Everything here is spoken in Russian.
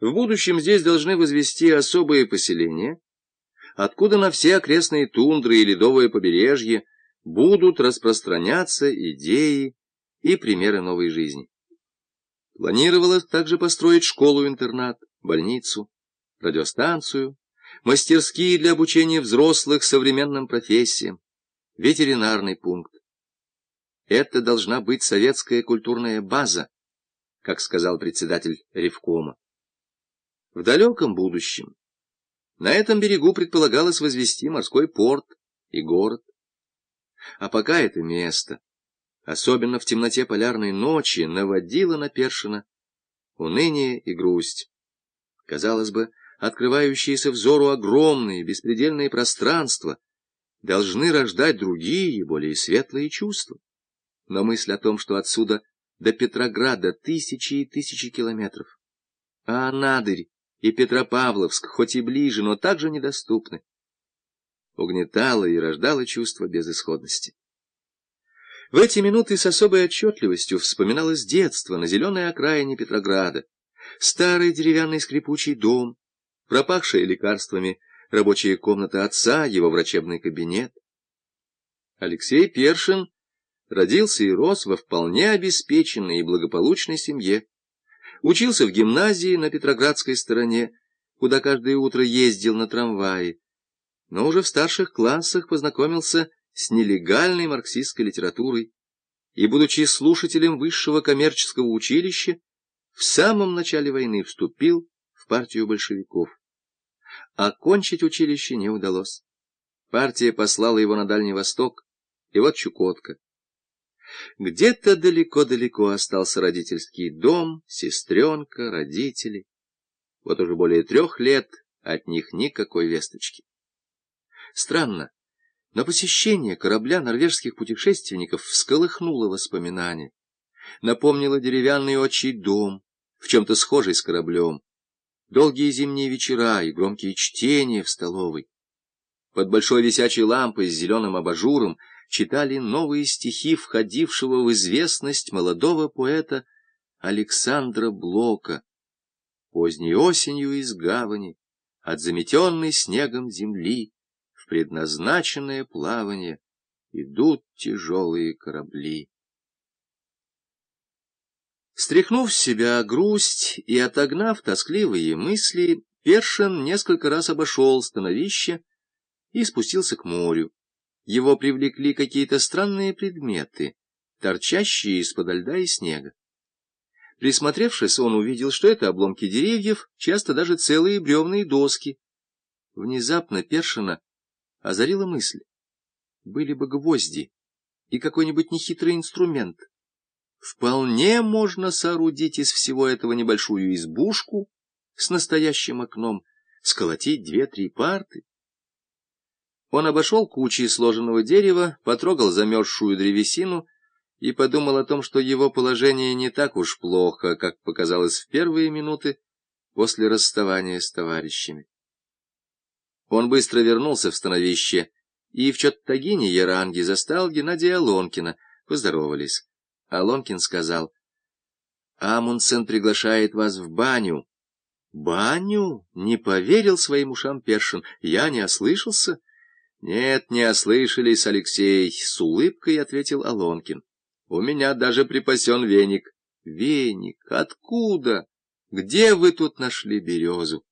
В будущем здесь должны возвести особые поселения, откуда на все окрестные тундры и ледовое побережье будут распространяться идеи и примеры новой жизни. Планировалось также построить школу-интернат, больницу, радиостанцию, мастерские для обучения взрослых современным профессиям, ветеринарный пункт. Это должна быть советская культурная база, как сказал председатель Ревкома. В далеком будущем на этом берегу предполагалось возвести морской порт и город. А пока это место, особенно в темноте полярной ночи, наводило на Першина уныние и грусть. Казалось бы, открывающиеся взору огромные беспредельные пространства должны рождать другие, более светлые чувства. Но мысль о том, что отсюда до Петрограда тысячи и тысячи километров, а Анадырь и Петропавловск, хоть и ближе, но также недоступны, угнетало и рождало чувство безысходности. В эти минуты с особой отчетливостью вспоминалось детство на зеленой окраине Петрограда, старый деревянный скрипучий дом, пропахшая лекарствами рабочая комната отца, его врачебный кабинет. Алексей Першин родился и рос во вполне обеспеченной и благополучной семье. Учился в гимназии на Петроградской стороне, куда каждое утро ездил на трамвае, но уже в старших классах познакомился с нелегальной марксистской литературой и, будучи слушателем высшего коммерческого училища, в самом начале войны вступил в партию большевиков. Окончить училище не удалось. Партия послала его на Дальний Восток, и вот Чукотка. Где-то далеко-далеко остался родительский дом, сестренка, родители. Вот уже более трех лет от них никакой весточки. Странно, но посещение корабля норвежских путешественников всколыхнуло воспоминания. Напомнило деревянный отчий дом, в чем-то схожий с кораблем, долгие зимние вечера и громкие чтения в столовой. Под большой висячей лампой с зеленым абажуром читали новые стихи входившего в известность молодого поэта Александра Блока. Поздней осенью из гавани, от заметенной снегом земли, в предназначенное плавание идут тяжелые корабли. Стряхнув с себя грусть и отогнав тоскливые мысли, Першин несколько раз обошел становище и спустился к морю его привлекли какие-то странные предметы, торчащие из-под льда и снега. Присмотревшись, он увидел, что это обломки деревьев, часто даже целые бревные доски. Внезапно Першина озарила мысль. Были бы гвозди и какой-нибудь нехитрый инструмент. Вполне можно соорудить из всего этого небольшую избушку с настоящим окном, сколотить две-три парты. Он обошел кучи сложенного дерева, потрогал замерзшую древесину и подумал о том, что его положение не так уж плохо, как показалось в первые минуты после расставания с товарищами. Он быстро вернулся в становище и в Чоттагине Яранги застал Геннадия Алонкина. Поздоровались. Алонкин сказал, «Амундсен приглашает вас в баню». «Баню?» — не поверил своим ушам Першин. «Я не ослышался». Нет, не ослышались, Алексей, — с улыбкой ответил Алонкин. У меня даже припасен веник. Веник? Откуда? Где вы тут нашли березу?